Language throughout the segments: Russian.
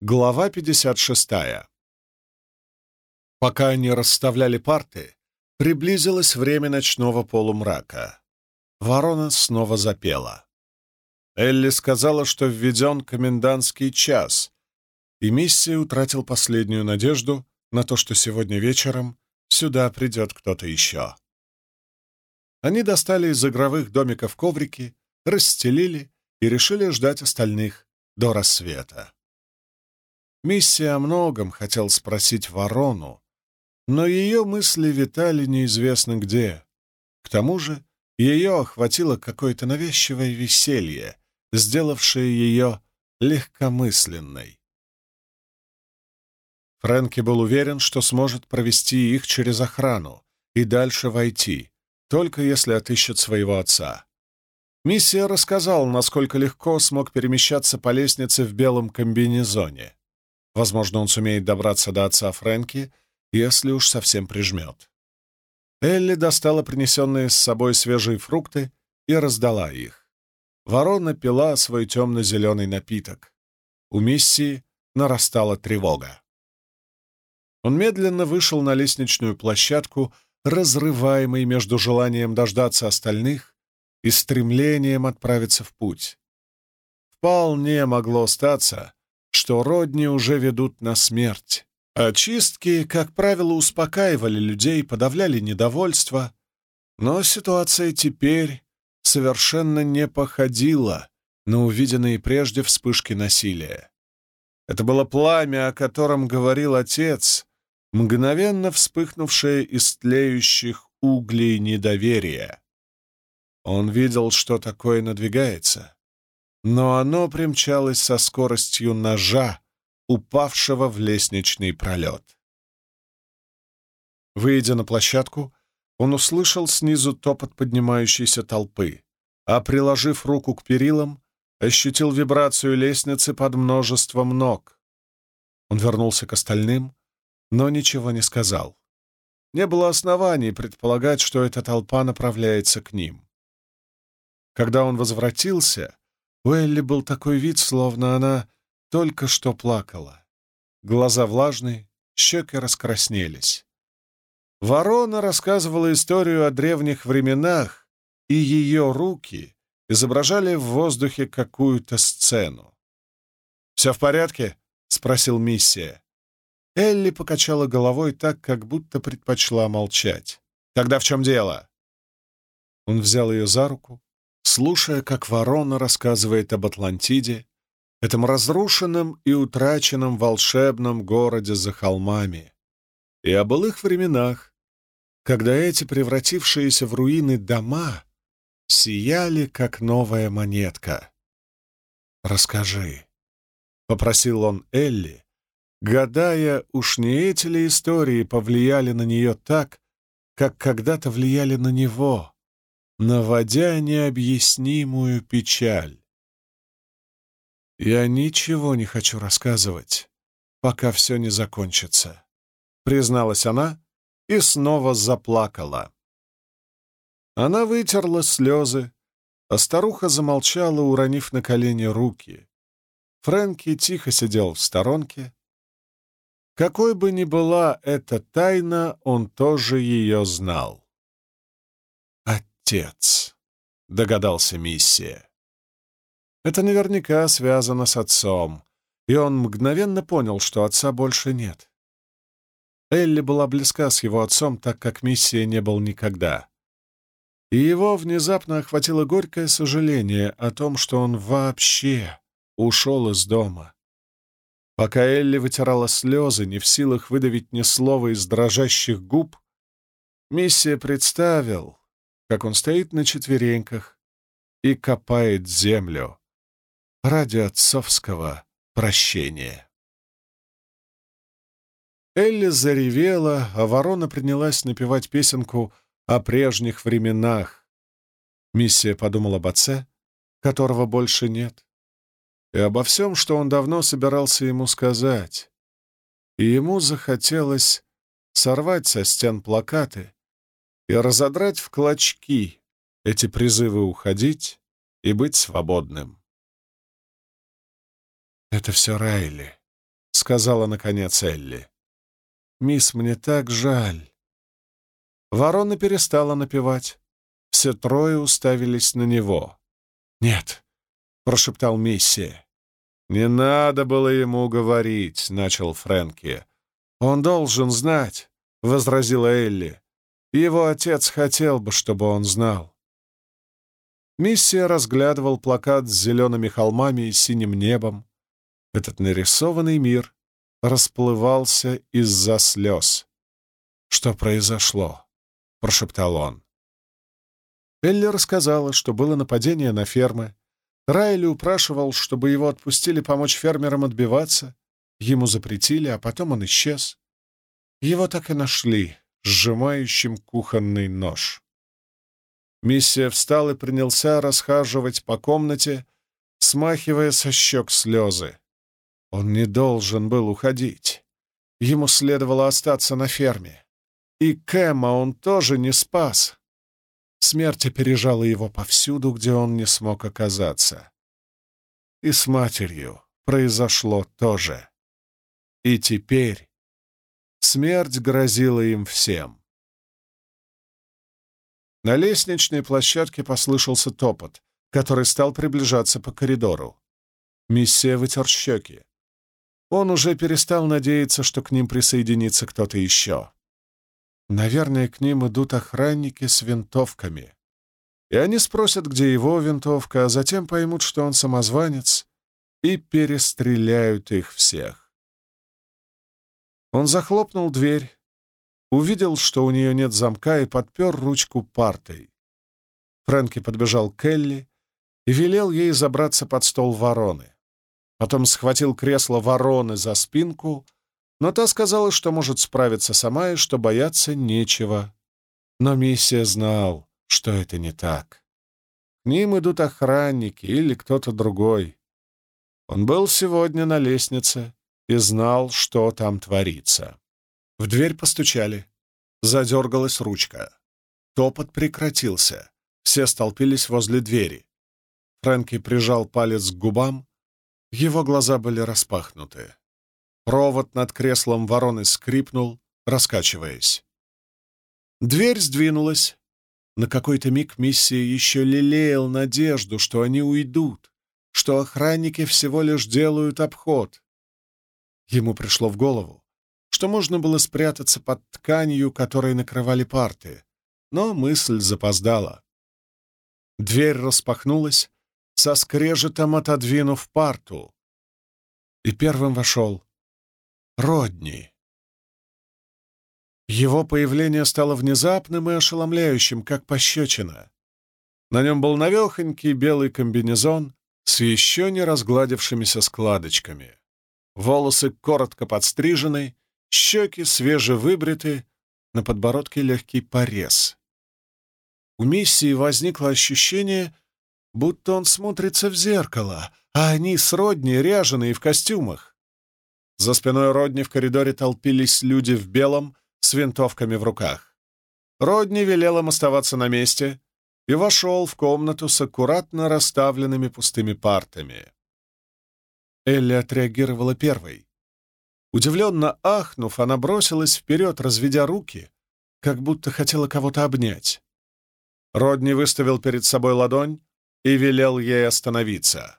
Глава 56. Пока они расставляли парты, приблизилось время ночного полумрака. Ворона снова запела. Элли сказала, что введен комендантский час, и миссия утратил последнюю надежду на то, что сегодня вечером сюда придет кто-то еще. Они достали из игровых домиков коврики, расстелили и решили ждать остальных до рассвета. Миссия о многом хотел спросить ворону, но ее мысли витали неизвестно где. К тому же ее охватило какое-то навязчивое веселье, сделавшее ее легкомысленной. Фрэнки был уверен, что сможет провести их через охрану и дальше войти, только если отыщет своего отца. Миссия рассказал, насколько легко смог перемещаться по лестнице в белом комбинезоне. Возможно, он сумеет добраться до отца Фрэнки, если уж совсем прижмет. Элли достала принесенные с собой свежие фрукты и раздала их. Ворона пила свой темно-зеленый напиток. У миссии нарастала тревога. Он медленно вышел на лестничную площадку, разрываемый между желанием дождаться остальных и стремлением отправиться в путь. Вполне могло статься, что родни уже ведут на смерть. Очистки, как правило, успокаивали людей, подавляли недовольство, но ситуация теперь совершенно не походила на увиденные прежде вспышки насилия. Это было пламя, о котором говорил отец, мгновенно вспыхнувшее из тлеющих углей недоверия. Он видел, что такое надвигается, но оно примчалось со скоростью ножа, упавшего в лестничный пролет. Выйдя на площадку, он услышал снизу топот поднимающейся толпы, а, приложив руку к перилам, ощутил вибрацию лестницы под множеством ног. Он вернулся к остальным, но ничего не сказал. Не было оснований предполагать, что эта толпа направляется к ним. Когда он возвратился, у Элли был такой вид, словно она только что плакала. Глаза влажные, щеки раскраснелись. Ворона рассказывала историю о древних временах, и ее руки изображали в воздухе какую-то сцену. «Все в порядке?» — спросил миссия. Элли покачала головой так, как будто предпочла молчать. «Тогда в чем дело?» Он взял ее за руку, слушая, как ворона рассказывает об Атлантиде, этом разрушенном и утраченном волшебном городе за холмами, и о былых временах, когда эти превратившиеся в руины дома сияли, как новая монетка. «Расскажи», — попросил он Элли, гадая, уж не эти ли истории повлияли на нее так, как когда-то влияли на него, наводя необъяснимую печаль. «Я ничего не хочу рассказывать, пока все не закончится», — призналась она и снова заплакала. Она вытерла слезы, а старуха замолчала, уронив на колени руки. Фрэнки тихо сидел в сторонке. Какой бы ни была эта тайна, он тоже ее знал отец», — догадался миссия. Это наверняка связано с отцом, и он мгновенно понял, что отца больше нет. Элли была близка с его отцом, так как миссия не был никогда. И его внезапно охватило горькое сожаление о том, что он вообще ушел из дома. Пока Элли вытирала слезы, не в силах выдавить ни слова из дрожащих губ, миссия представил, как он стоит на четвереньках и копает землю ради отцовского прощения. Элли заревела, а ворона принялась напевать песенку о прежних временах. Миссия подумала об отце, которого больше нет, и обо всем, что он давно собирался ему сказать. И ему захотелось сорвать со стен плакаты и разодрать в клочки эти призывы уходить и быть свободным. «Это все Райли», сказала наконец Элли. «Мисс, мне так жаль». Ворона перестала напевать. Все трое уставились на него. «Нет», — прошептал Миссия. «Не надо было ему говорить», — начал Фрэнки. «Он должен знать», — возразила Элли. «Его отец хотел бы, чтобы он знал». Миссия разглядывал плакат с зелеными холмами и синим небом. Этот нарисованный мир расплывался из-за слез. «Что произошло?» — прошептал он. Элли рассказала, что было нападение на фермы. Райли упрашивал, чтобы его отпустили помочь фермерам отбиваться. Ему запретили, а потом он исчез. Его так и нашли, сжимающим кухонный нож. Миссия встал и принялся расхаживать по комнате, смахивая со щек слезы. Он не должен был уходить. Ему следовало остаться на ферме. И Кэма он тоже не спас. Смерть опережала его повсюду, где он не смог оказаться. И с матерью произошло то же. И теперь смерть грозила им всем. На лестничной площадке послышался топот, который стал приближаться по коридору. Миссия вытер щеки. Он уже перестал надеяться, что к ним присоединится кто-то еще. Наверное, к ним идут охранники с винтовками. И они спросят, где его винтовка, а затем поймут, что он самозванец, и перестреляют их всех. Он захлопнул дверь, увидел, что у нее нет замка, и подпер ручку партой. Фрэнки подбежал к Элли и велел ей забраться под стол вороны. Потом схватил кресло вороны за спинку, но та сказала, что может справиться сама и что бояться нечего. Но миссия знал, что это не так. К ним идут охранники или кто-то другой. Он был сегодня на лестнице и знал, что там творится. В дверь постучали. Задергалась ручка. Топот прекратился. Все столпились возле двери. Фрэнки прижал палец к губам. Его глаза были распахнуты. Провод над креслом вороны скрипнул, раскачиваясь. Дверь сдвинулась. На какой-то миг миссия еще лелеял надежду, что они уйдут, что охранники всего лишь делают обход. Ему пришло в голову, что можно было спрятаться под тканью, которой накрывали парты, но мысль запоздала. Дверь распахнулась, со скрежетом отодвинув парту, и первым вошел Родни. Его появление стало внезапным и ошеломляющим, как пощечина. На нем был навехонький белый комбинезон с еще не разгладившимися складочками. Волосы коротко подстрижены, Щеки свежевыбриты, на подбородке легкий порез. У миссии возникло ощущение, будто он смотрится в зеркало, а они с Родни ряженые в костюмах. За спиной Родни в коридоре толпились люди в белом с винтовками в руках. Родни велел им оставаться на месте и вошел в комнату с аккуратно расставленными пустыми партами. Элли отреагировала первой. Удивленно ахнув, она бросилась вперед, разведя руки, как будто хотела кого-то обнять. Родни выставил перед собой ладонь и велел ей остановиться.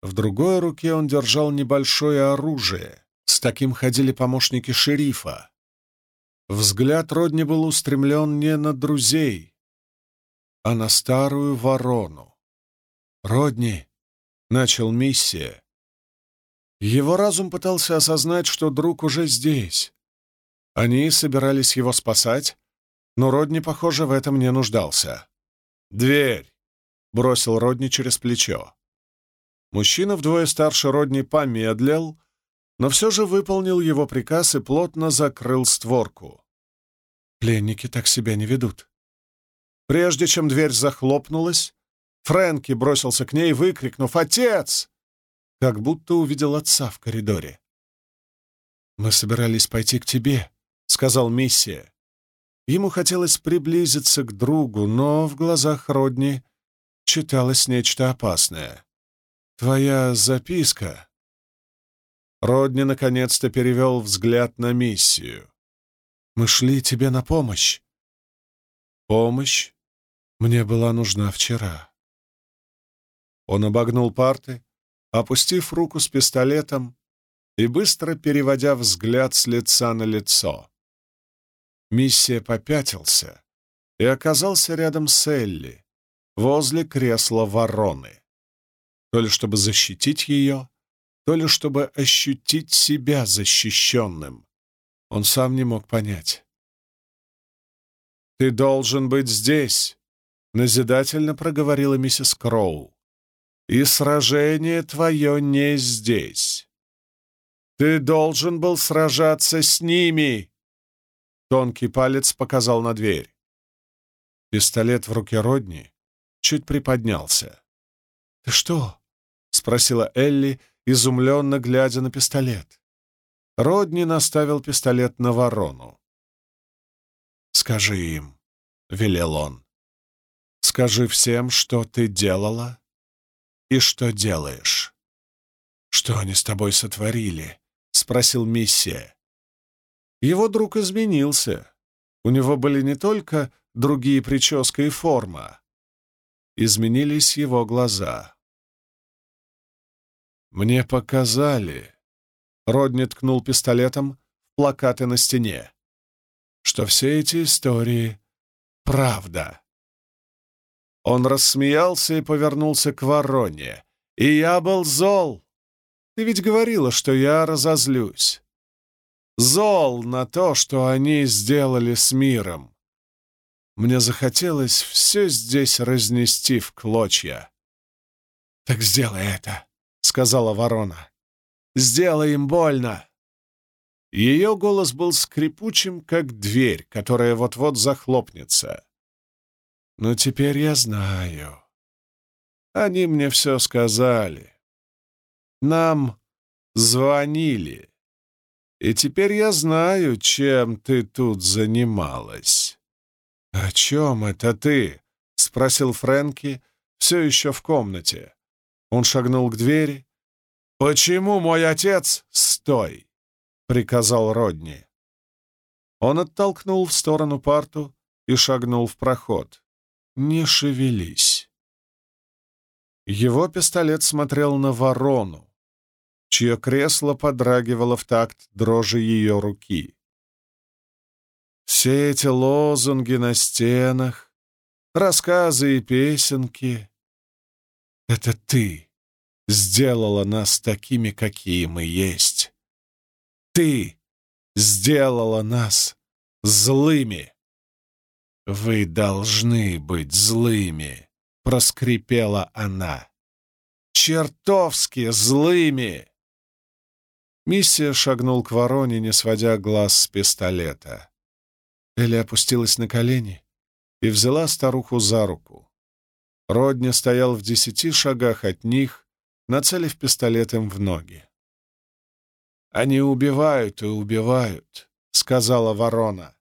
В другой руке он держал небольшое оружие. С таким ходили помощники шерифа. Взгляд Родни был устремлен не на друзей, а на старую ворону. «Родни!» — начал миссия. Его разум пытался осознать, что друг уже здесь. Они собирались его спасать, но Родни, похоже, в этом не нуждался. «Дверь!» — бросил Родни через плечо. Мужчина вдвое старше Родни помедлил, но все же выполнил его приказ и плотно закрыл створку. Пленники так себя не ведут. Прежде чем дверь захлопнулась, Фрэнки бросился к ней, выкрикнув «Отец!» Как будто увидел отца в коридоре. «Мы собирались пойти к тебе», — сказал Миссия. Ему хотелось приблизиться к другу, но в глазах Родни читалось нечто опасное. «Твоя записка...» Родни наконец-то перевел взгляд на миссию. «Мы шли тебе на помощь». «Помощь мне была нужна вчера». Он обогнул парты, опустив руку с пистолетом и быстро переводя взгляд с лица на лицо. Миссия попятился и оказался рядом с Элли, возле кресла вороны. То ли чтобы защитить ее, то ли чтобы ощутить себя защищенным. Он сам не мог понять. «Ты должен быть здесь», — назидательно проговорила миссис Кроу. «И сражение твое не здесь. Ты должен был сражаться с ними!» Тонкий палец показал на дверь. Пистолет в руке Родни чуть приподнялся. «Ты что?» — спросила Элли, изумленно глядя на пистолет. Родни наставил пистолет на ворону. «Скажи им», — велел он. «Скажи всем, что ты делала и что делаешь». «Что они с тобой сотворили?» — спросил миссия. Его друг изменился. У него были не только другие прическа и форма. Изменились его глаза. «Мне показали», — Родни ткнул пистолетом в плакаты на стене, «что все эти истории — правда». Он рассмеялся и повернулся к вороне. «И я был зол. Ты ведь говорила, что я разозлюсь зол на то, что они сделали с миром. Мне захотелось все здесь разнести в клочья. «Так сделай это», — сказала ворона. «Сделай им больно». Ее голос был скрипучим, как дверь, которая вот-вот захлопнется. «Но теперь я знаю. Они мне все сказали. Нам звонили. И теперь я знаю, чем ты тут занималась». «О чем это ты?» — спросил Фрэнки, все еще в комнате. Он шагнул к двери. «Почему мой отец...» «Стой!» — приказал Родни. Он оттолкнул в сторону парту и шагнул в проход. «Не шевелись». Его пистолет смотрел на ворону, чье кресло подрагивало в такт дрожи ее руки. Все эти лозунги на стенах, рассказы и песенки — это ты сделала нас такими, какие мы есть. Ты сделала нас злыми. «Вы должны быть злыми», — проскрипела она. «Чертовски злыми!» Миссия шагнул к вороне, не сводя глаз с пистолета. Элли опустилась на колени и взяла старуху за руку. Родни стоял в десяти шагах от них, нацелив пистолет им в ноги. «Они убивают и убивают», — сказала ворона.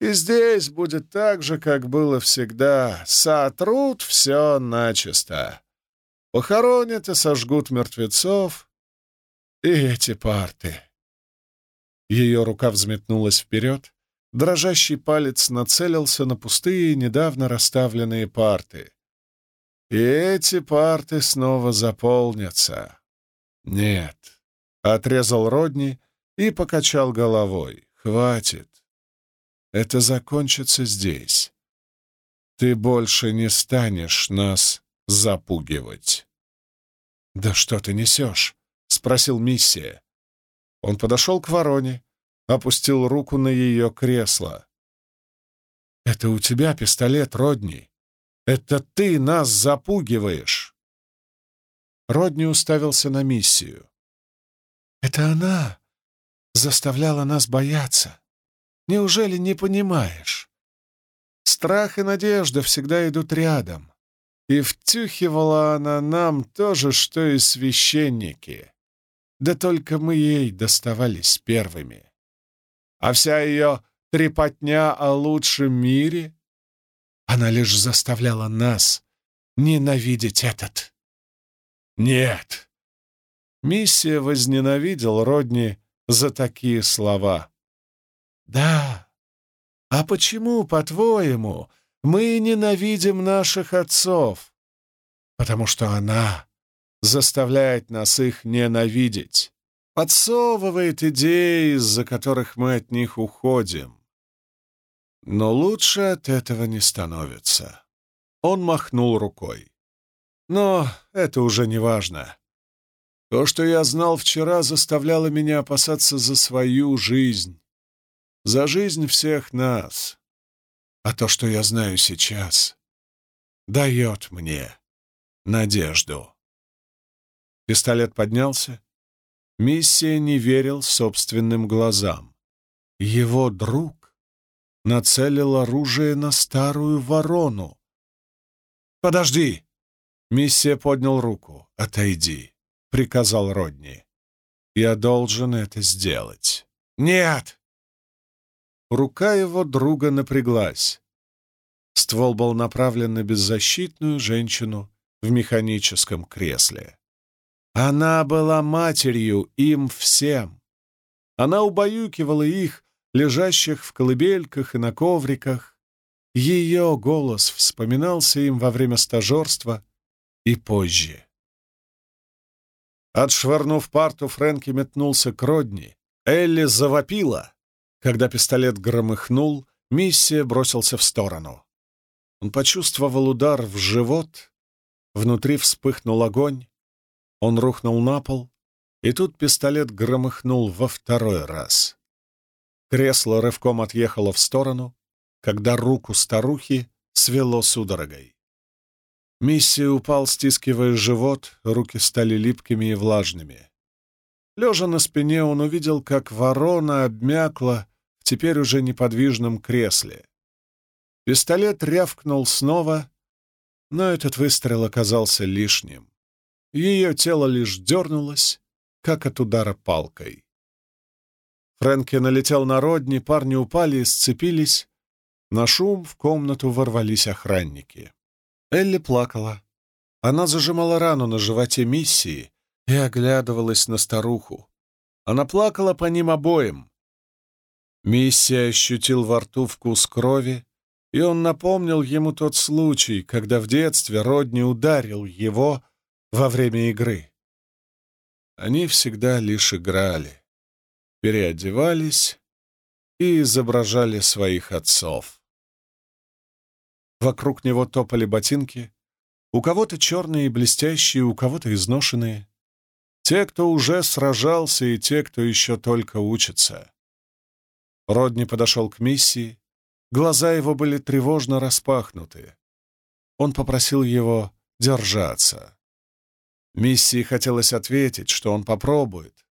«И здесь будет так же, как было всегда. Сотрут все начисто. Похоронят и сожгут мертвецов, и эти парты. Ее рука взметнулась вперед, дрожащий палец нацелился на пустые, недавно расставленные парты. И эти парты снова заполнятся. Нет, отрезал Родни и покачал головой. Хватит. Это закончится здесь. Ты больше не станешь нас запугивать. Да что ты несешь? — спросил Миссия. Он подошел к вороне, опустил руку на ее кресло. «Это у тебя пистолет, Родни. Это ты нас запугиваешь!» Родни уставился на Миссию. «Это она заставляла нас бояться. Неужели не понимаешь? Страх и надежда всегда идут рядом. И втюхивала она нам то же, что и священники. Да только мы ей доставались первыми. А вся ее трепотня о лучшем мире, она лишь заставляла нас ненавидеть этот. Нет. Миссия возненавидел Родни за такие слова. «Да, а почему, по-твоему, мы ненавидим наших отцов?» «Потому что она заставляет нас их ненавидеть, подсовывает идеи, из-за которых мы от них уходим. Но лучше от этого не становится». Он махнул рукой. «Но это уже не важно. То, что я знал вчера, заставляло меня опасаться за свою жизнь, за жизнь всех нас. А то, что я знаю сейчас, дает мне надежду. Пистолет поднялся. Миссия не верил собственным глазам. Его друг нацелил оружие на старую ворону. «Подожди!» Миссия поднял руку. «Отойди!» — приказал Родни. «Я должен это сделать». «Нет!» Рука его друга напряглась. Ствол был направлен на беззащитную женщину в механическом кресле. Она была матерью им всем. Она убаюкивала их, лежащих в колыбельках и на ковриках. Ее голос вспоминался им во время стажерства и позже. Отшвырнув парту, Фрэнки метнулся к Родни. Элли завопила. Когда пистолет громыхнул, миссия бросился в сторону. Он почувствовал удар в живот, внутри вспыхнул огонь, он рухнул на пол, и тут пистолет громыхнул во второй раз. Кресло рывком отъехало в сторону, когда руку старухи свело судорогой. Миссия упал, стискивая живот, руки стали липкими и влажными. Лежа на спине, он увидел, как ворона обмякла в теперь уже неподвижном кресле. Пистолет рявкнул снова, но этот выстрел оказался лишним. Ее тело лишь дернулось, как от удара палкой. Фрэнки налетел на Родни, парни упали и сцепились. На шум в комнату ворвались охранники. Элли плакала. Она зажимала рану на животе миссии и оглядывалась на старуху. Она плакала по ним обоим. Миссия ощутил во рту вкус крови, и он напомнил ему тот случай, когда в детстве Родни ударил его во время игры. Они всегда лишь играли, переодевались и изображали своих отцов. Вокруг него топали ботинки. У кого-то черные и блестящие, у кого-то изношенные. Те, кто уже сражался, и те, кто еще только учится. Родни подошел к миссии. Глаза его были тревожно распахнуты. Он попросил его держаться. Миссии хотелось ответить, что он попробует.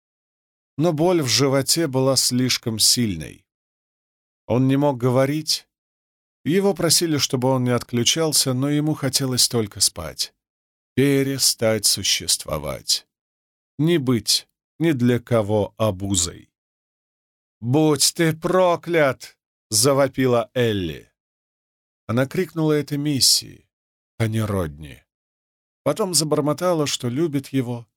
Но боль в животе была слишком сильной. Он не мог говорить, его просили, чтобы он не отключался, но ему хотелось только спать. Перестать существовать. Не быть ни для кого обузой. «Будь ты проклят!» — завопила Элли. Она крикнула это миссии, а не Родни. Потом забормотала, что любит его,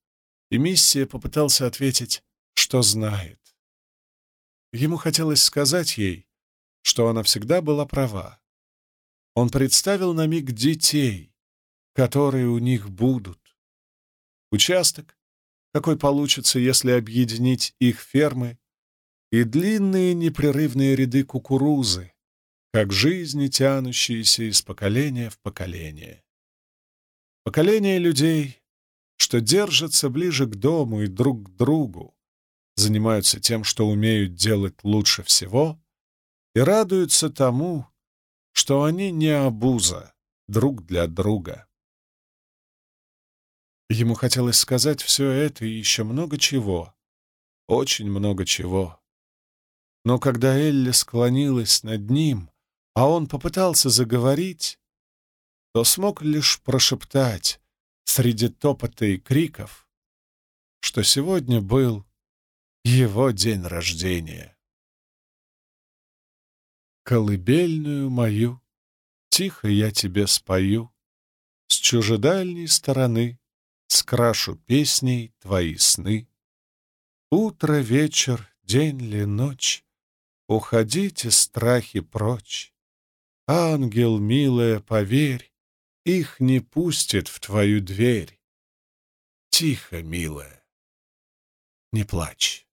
и миссия попытался ответить, что знает. Ему хотелось сказать ей, что она всегда была права. Он представил на миг детей, которые у них будут. Участок, какой получится, если объединить их фермы, и длинные непрерывные ряды кукурузы, как жизни, тянущиеся из поколения в поколение. Поколение людей, что держатся ближе к дому и друг к другу, занимаются тем, что умеют делать лучше всего, и радуются тому, что они не обуза друг для друга. Ему хотелось сказать все это и еще много чего, очень много чего. Но когда Элли склонилась над ним, а он попытался заговорить, то смог лишь прошептать среди топота и криков, что сегодня был его день рождения. Колыбельную мою тихо я тебе спою с чужедальней стороны Скрашу песней твои сны. Утро, вечер, день ли ночь, Уходите, страхи, прочь. Ангел, милая, поверь, Их не пустит в твою дверь. Тихо, милая, не плачь.